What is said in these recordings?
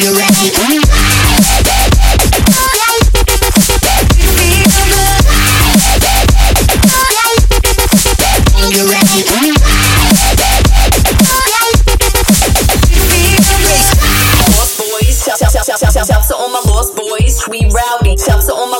you ready? You ready? Shout, shout, to all my lost boys, we rowdy. Shout to all my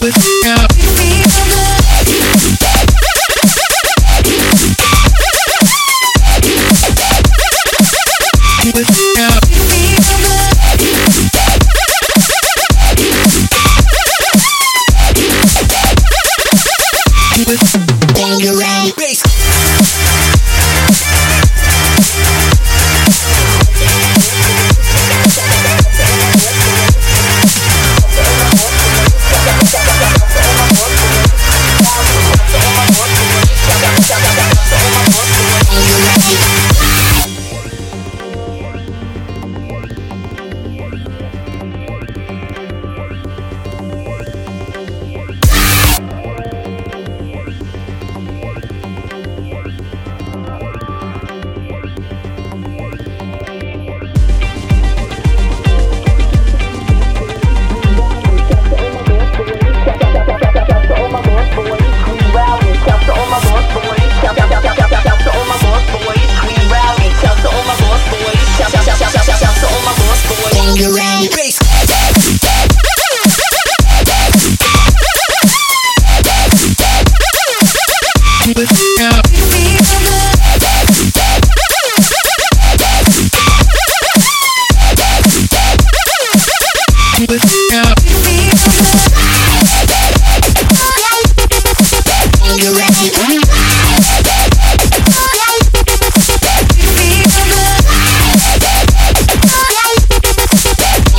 with